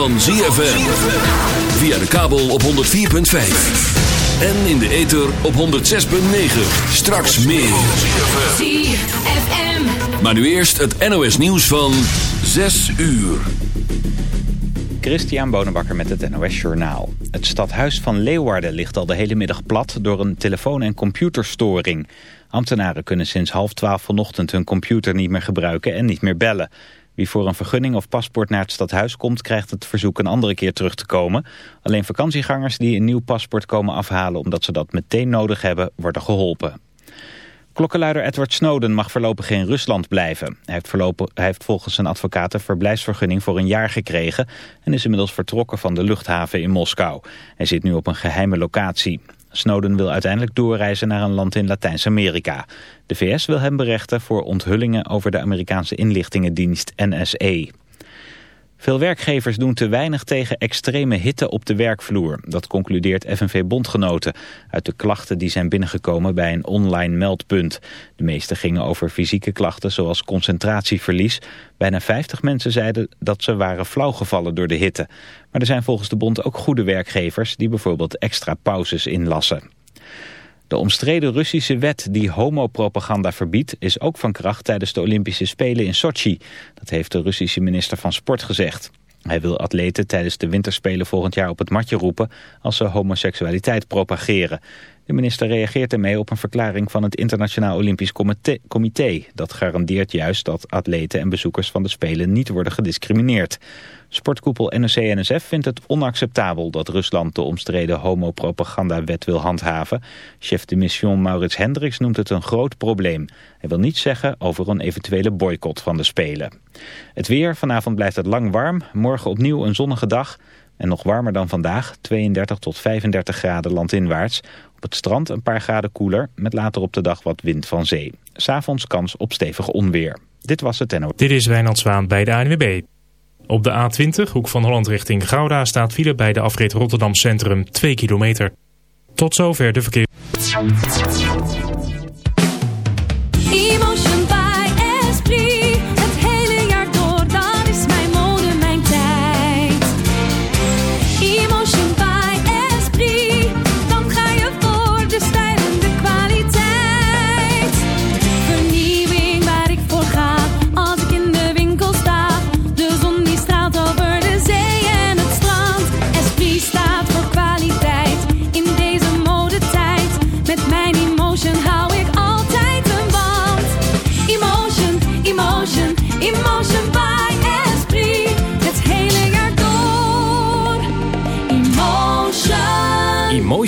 van ZFM. Via de kabel op 104.5. En in de ether op 106.9. Straks meer. ZFM. Maar nu eerst het NOS nieuws van 6 uur. Christian Bonenbakker met het NOS Journaal. Het stadhuis van Leeuwarden ligt al de hele middag plat door een telefoon- en computerstoring. Ambtenaren kunnen sinds half twaalf vanochtend hun computer niet meer gebruiken en niet meer bellen. Wie voor een vergunning of paspoort naar het stadhuis komt... krijgt het verzoek een andere keer terug te komen. Alleen vakantiegangers die een nieuw paspoort komen afhalen... omdat ze dat meteen nodig hebben, worden geholpen. Klokkenluider Edward Snowden mag voorlopig in Rusland blijven. Hij heeft, voorlopig, hij heeft volgens zijn advocaat een verblijfsvergunning voor een jaar gekregen... en is inmiddels vertrokken van de luchthaven in Moskou. Hij zit nu op een geheime locatie. Snowden wil uiteindelijk doorreizen naar een land in Latijns-Amerika. De VS wil hem berechten voor onthullingen over de Amerikaanse inlichtingendienst NSA. Veel werkgevers doen te weinig tegen extreme hitte op de werkvloer. Dat concludeert FNV Bondgenoten uit de klachten die zijn binnengekomen bij een online meldpunt. De meeste gingen over fysieke klachten zoals concentratieverlies. Bijna 50 mensen zeiden dat ze waren flauwgevallen door de hitte. Maar er zijn volgens de bond ook goede werkgevers die bijvoorbeeld extra pauzes inlassen. De omstreden Russische wet die homopropaganda verbiedt... is ook van kracht tijdens de Olympische Spelen in Sochi. Dat heeft de Russische minister van Sport gezegd. Hij wil atleten tijdens de winterspelen volgend jaar op het matje roepen... als ze homoseksualiteit propageren. De minister reageert ermee op een verklaring van het Internationaal Olympisch Comité. Dat garandeert juist dat atleten en bezoekers van de Spelen niet worden gediscrimineerd. Sportkoepel NOC-NSF vindt het onacceptabel dat Rusland de omstreden homopropagandawet wil handhaven. Chef de mission Maurits Hendricks noemt het een groot probleem. Hij wil niets zeggen over een eventuele boycott van de Spelen. Het weer, vanavond blijft het lang warm. Morgen opnieuw een zonnige dag en nog warmer dan vandaag, 32 tot 35 graden landinwaarts. Op het strand een paar graden koeler, met later op de dag wat wind van zee. S'avonds kans op stevig onweer. Dit was het NO. Dit is Wijnand Zwaan bij de ANWB. Op de A20, hoek van Holland richting Gouda, staat file bij de afrit Rotterdam Centrum 2 kilometer. Tot zover de verkeer.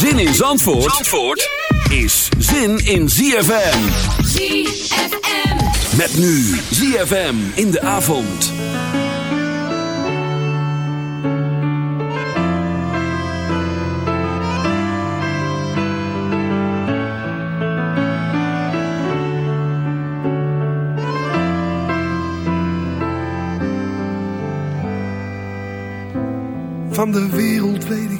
Zin in Zandvoort, Zandvoort is zin in ZFM. ZFM. Met nu ZFM in de avond. Van de wereld weet ik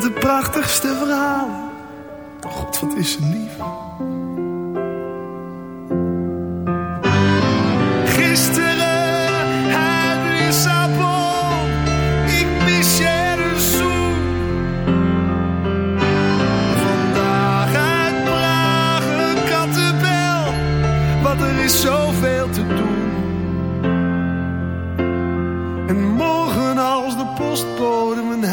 De prachtigste verhalen. God, wat is ze lief. Gisteren uit Lissabon. Ik mis je een zoen. Vandaag uit Praag een kattenbel. Want er is zoveel te doen. En morgen als de postbode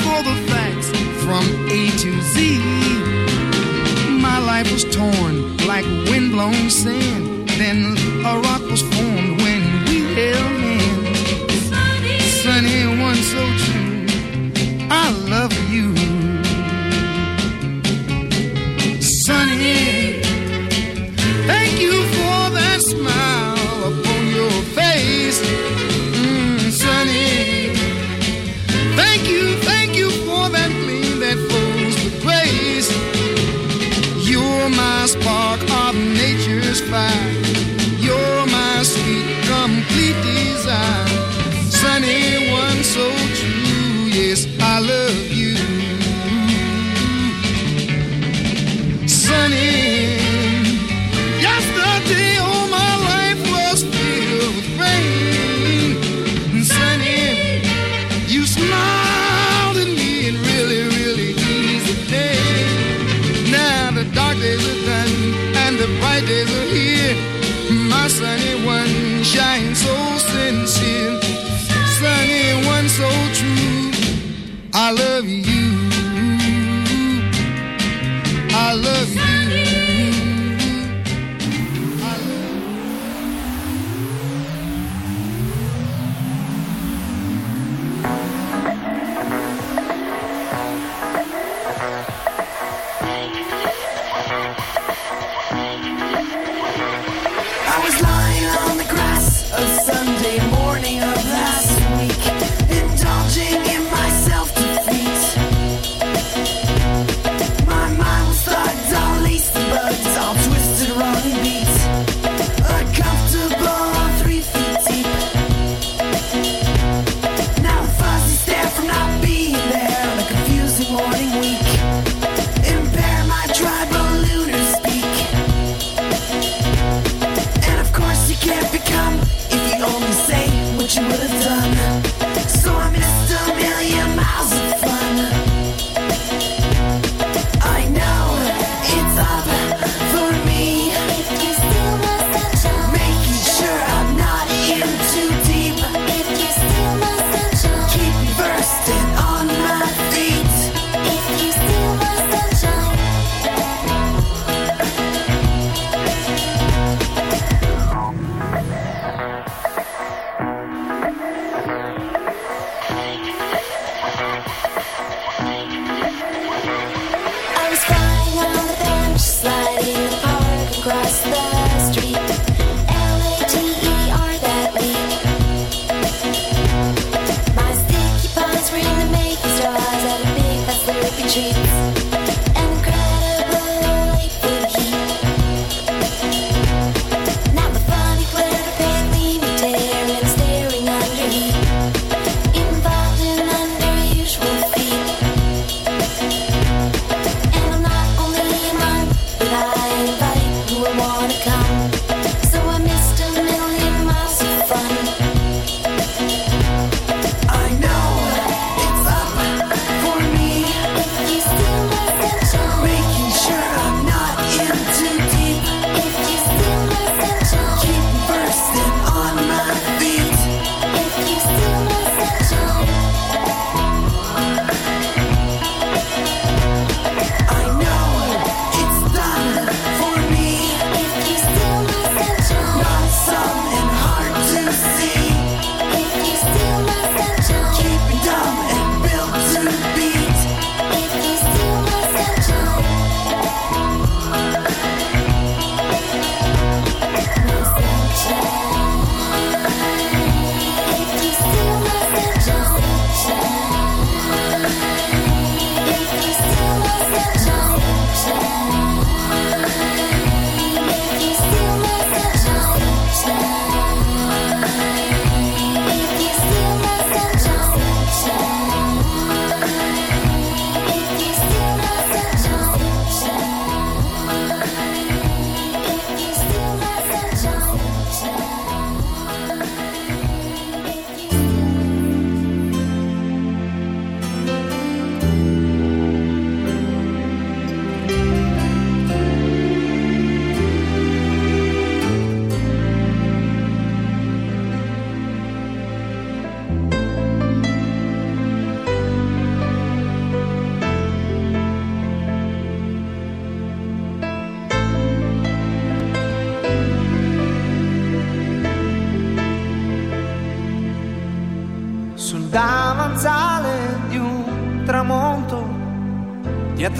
for the facts from A to Z. My life was torn like windblown sand, then a rock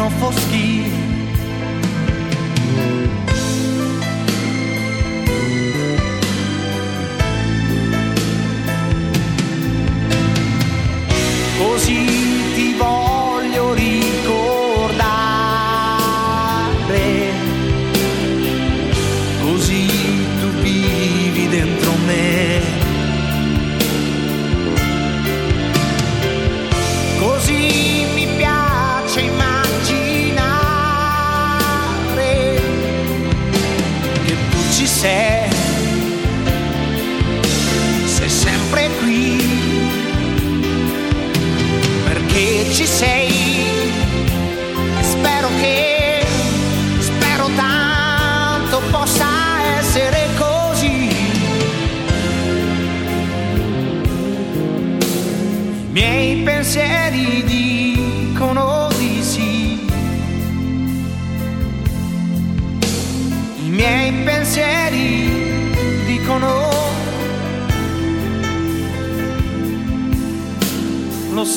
Não foschi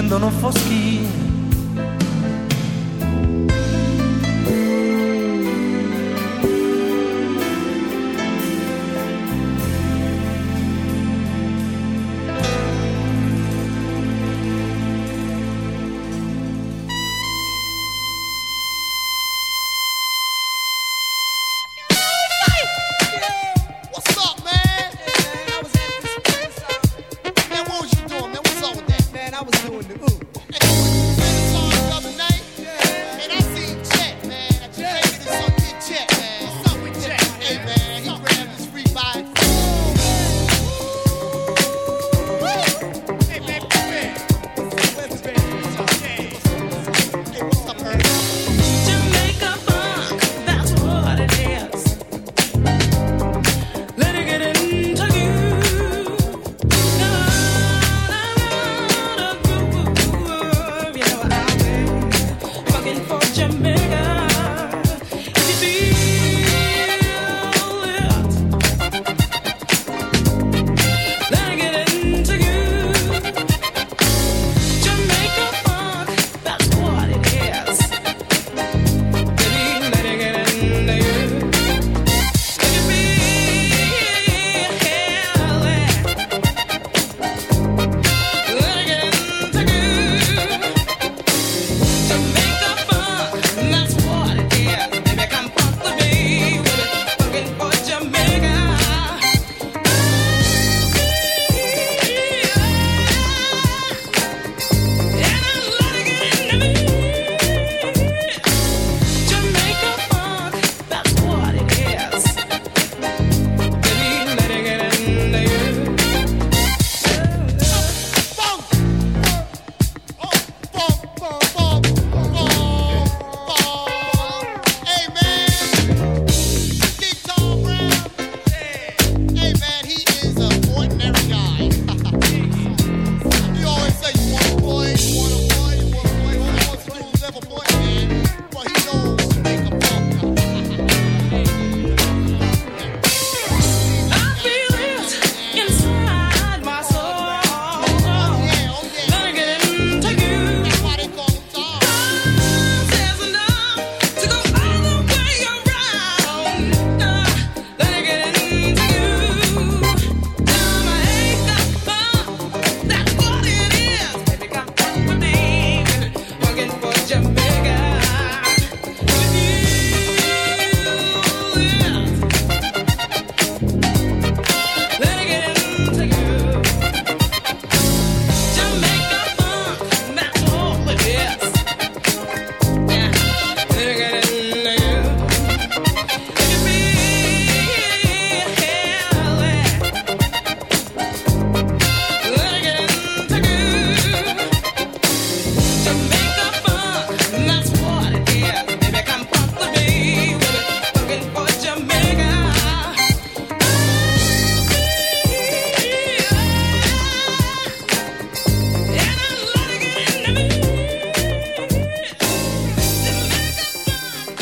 Scendono foschie.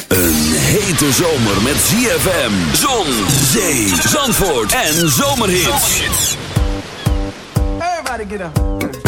Een hete zomer met ZFM, zon, zee, zandvoort en zomerhits. Everybody get up.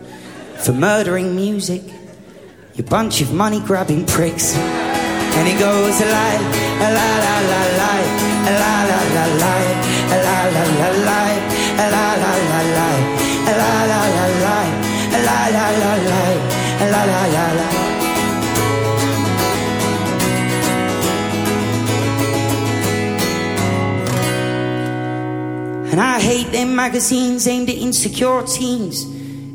for murdering music, you bunch of money grabbing pricks. And it goes a la a la la la la, a la la la la, a la la la la, a la la la a la la la la, la la la la la. And I hate them magazines aimed at insecure teens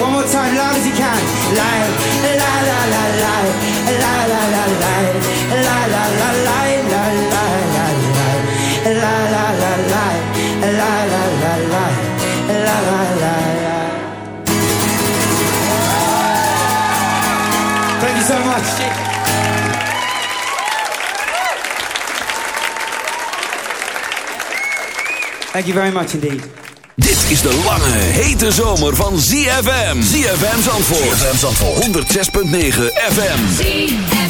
one more time, loud as you can. Lie. Thank you very much indeed. Dit is de lange, hete zomer van ZFM. ZFM Zandvoort. ZFM Zandvoort. 106.9 FM. ZFM.